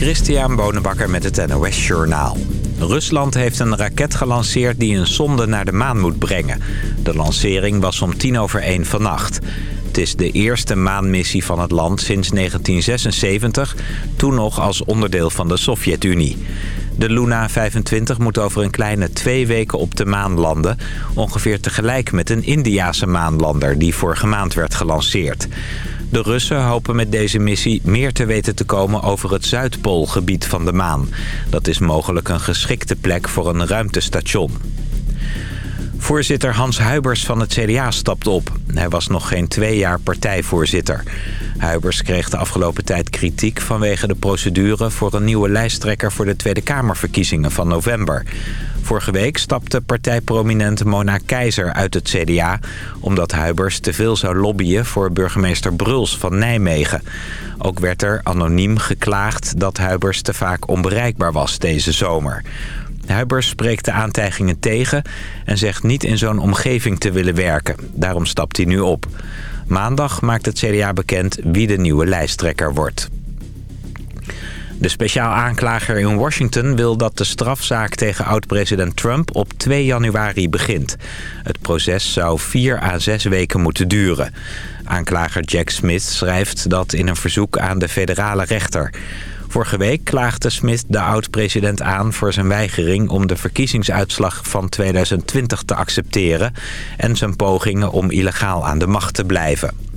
Christian Bonenbakker met het NOS Journaal. Rusland heeft een raket gelanceerd die een sonde naar de maan moet brengen. De lancering was om tien over één vannacht. Het is de eerste maanmissie van het land sinds 1976, toen nog als onderdeel van de Sovjet-Unie. De Luna 25 moet over een kleine twee weken op de maan landen. Ongeveer tegelijk met een Indiase maanlander die vorige maand werd gelanceerd. De Russen hopen met deze missie meer te weten te komen over het Zuidpoolgebied van de maan. Dat is mogelijk een geschikte plek voor een ruimtestation. Voorzitter Hans Huibers van het CDA stapt op. Hij was nog geen twee jaar partijvoorzitter. Huibers kreeg de afgelopen tijd kritiek vanwege de procedure... voor een nieuwe lijsttrekker voor de Tweede Kamerverkiezingen van november. Vorige week stapte partijprominent Mona Keizer uit het CDA... omdat Huibers te veel zou lobbyen voor burgemeester Bruls van Nijmegen. Ook werd er anoniem geklaagd dat Huibers te vaak onbereikbaar was deze zomer. Huibers spreekt de aantijgingen tegen en zegt niet in zo'n omgeving te willen werken. Daarom stapt hij nu op. Maandag maakt het CDA bekend wie de nieuwe lijsttrekker wordt. De speciaal aanklager in Washington wil dat de strafzaak tegen oud-president Trump op 2 januari begint. Het proces zou vier à zes weken moeten duren. Aanklager Jack Smith schrijft dat in een verzoek aan de federale rechter. Vorige week klaagde Smith de oud-president aan voor zijn weigering om de verkiezingsuitslag van 2020 te accepteren... en zijn pogingen om illegaal aan de macht te blijven.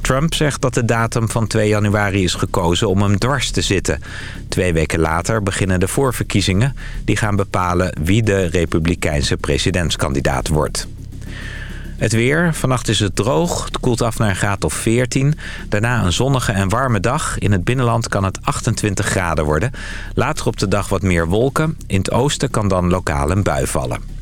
Trump zegt dat de datum van 2 januari is gekozen om hem dwars te zitten. Twee weken later beginnen de voorverkiezingen. Die gaan bepalen wie de republikeinse presidentskandidaat wordt. Het weer. Vannacht is het droog. Het koelt af naar een graad of 14. Daarna een zonnige en warme dag. In het binnenland kan het 28 graden worden. Later op de dag wat meer wolken. In het oosten kan dan lokaal een bui vallen.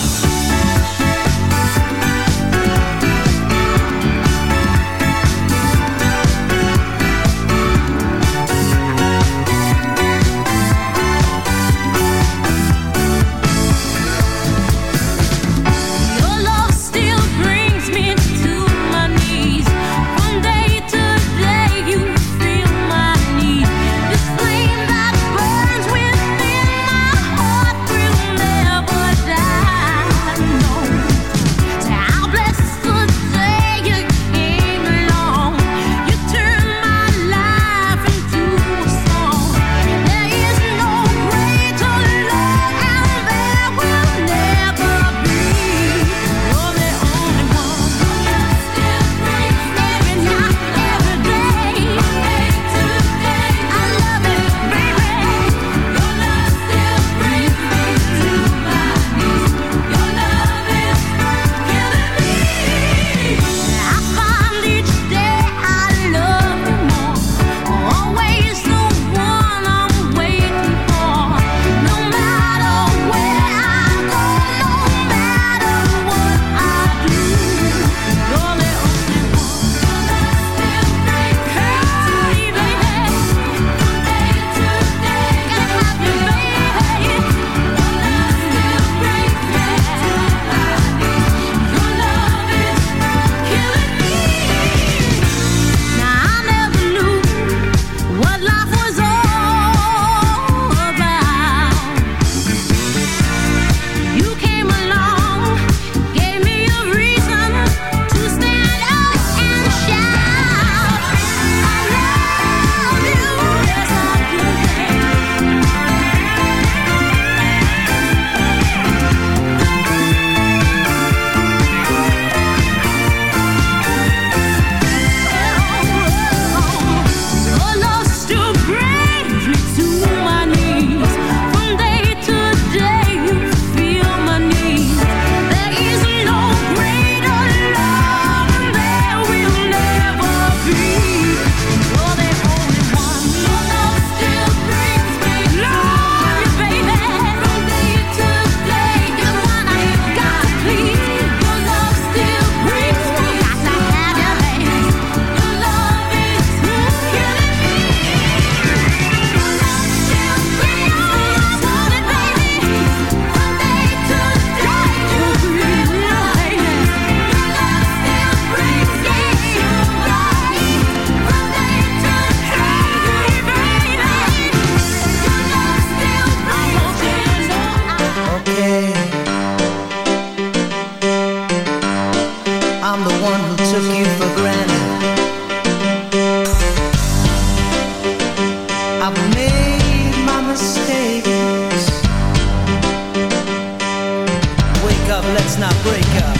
is not break up.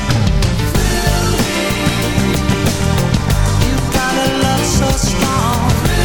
You got a love so strong.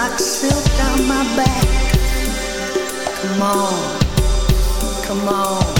like silk down my back. Come on, come on.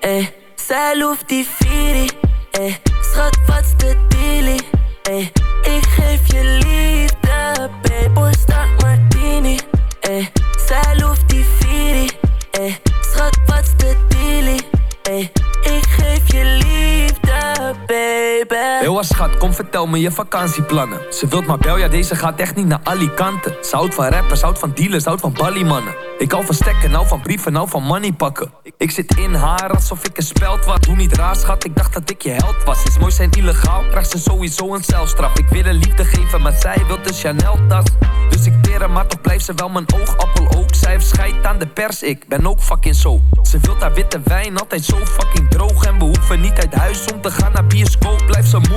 eh. Zij loeft die Viri, eh. Schat, wat's de dealie, eh. Ik geef je liefde, babe. start martini, eh. Zij loeft die Viri, eh. Schat, wat's de dealie, eh. Ik geef je liefde, baby. Heel schat, kom vertel me je vakantieplannen. Ze wilt maar bel, ja deze gaat echt niet naar Alicante. Ze houdt van rappers, houdt van dealers, houdt van ballymannen. Ik hou van stekken, nou van brieven, nou van money pakken. Ik zit in haar alsof ik een speld was. Doe niet raar schat, ik dacht dat ik je held was. Is mooi zijn illegaal, krijgt ze sowieso een celstraf. Ik wil een liefde geven, maar zij wil de Chanel tas. Dus ik teren, maar toch blijft ze wel mijn oogappel ook. Zij heeft aan de pers, ik ben ook fucking zo. Ze wilt haar witte wijn, altijd zo fucking droog. En we hoeven niet uit huis om te gaan naar bioscoop. Blijf ze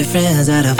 your friends out of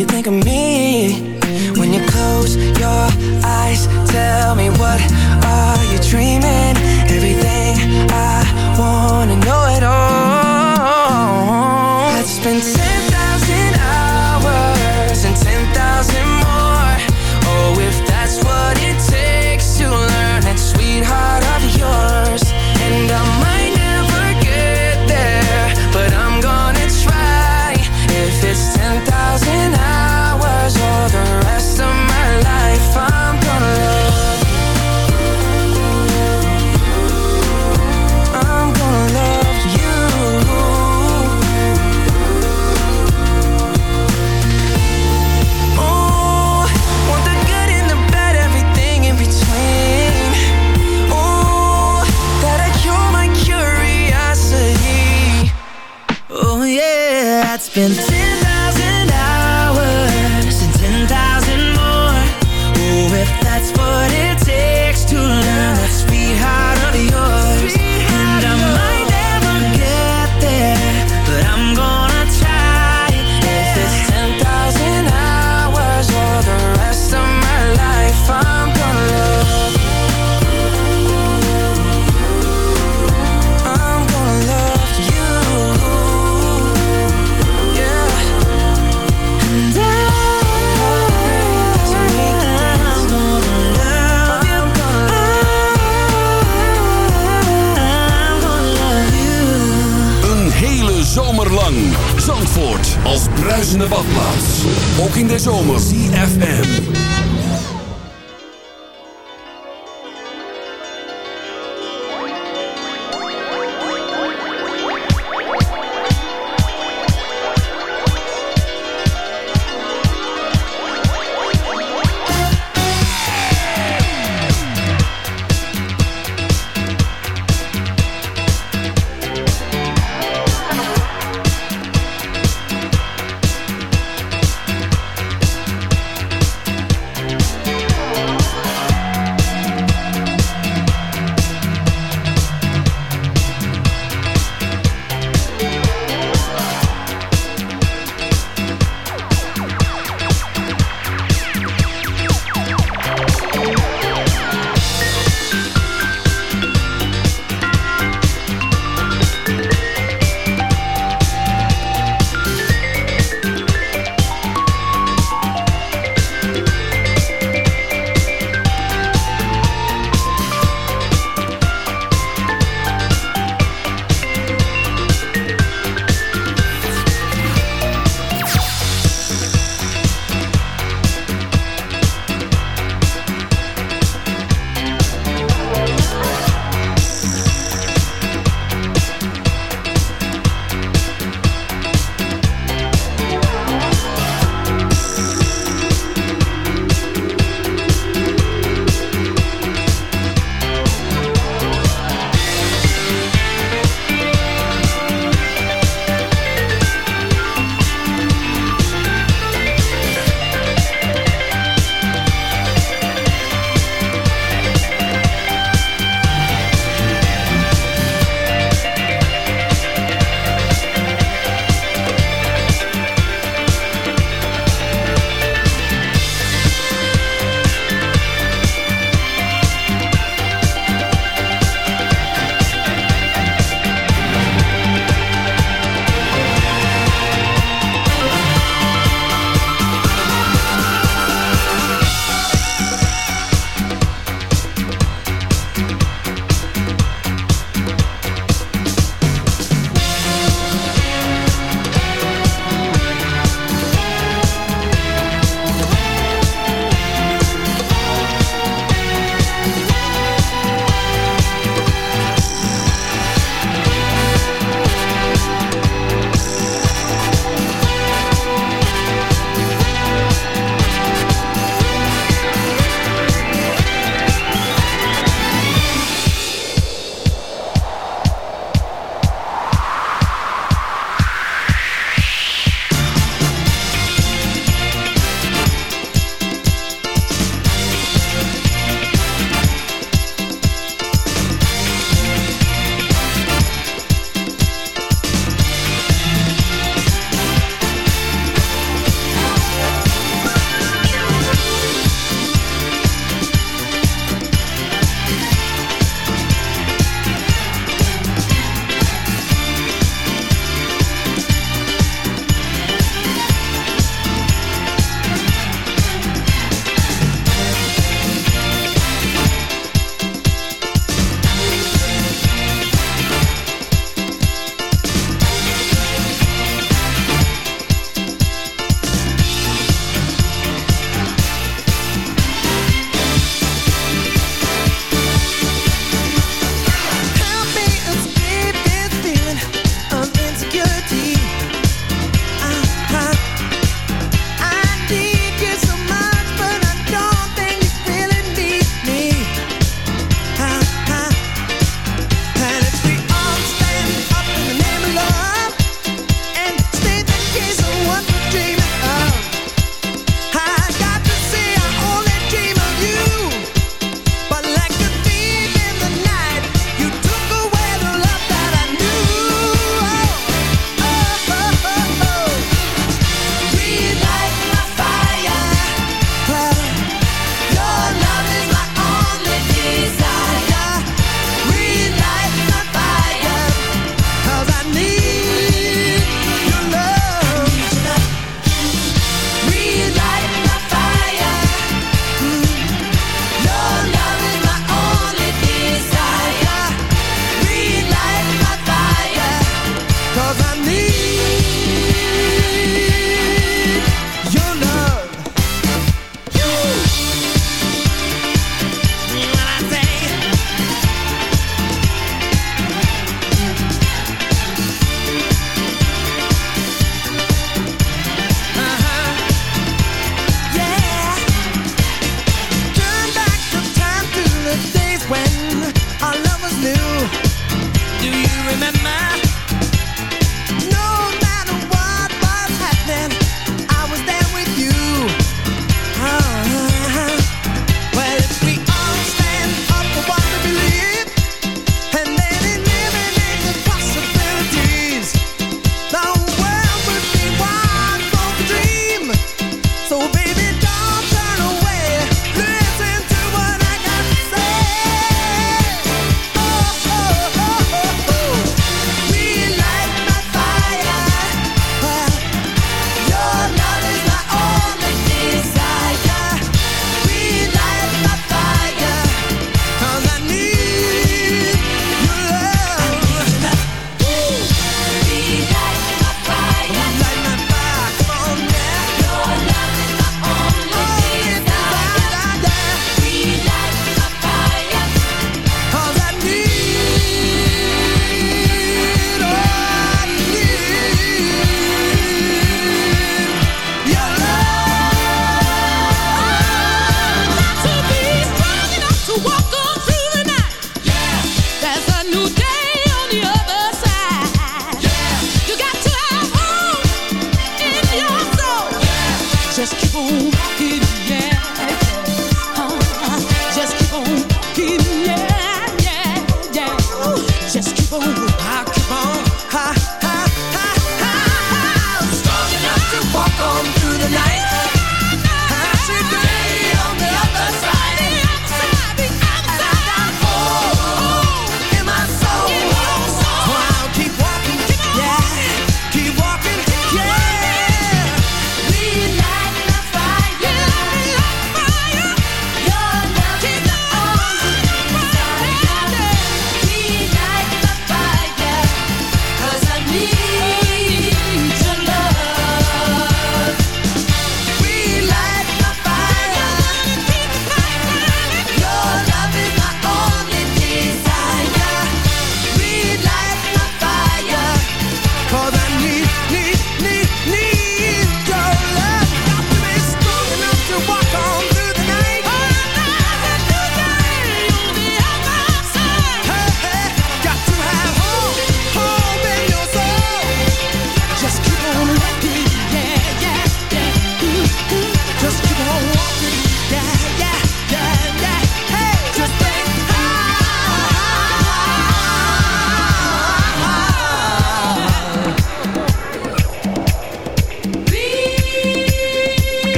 you think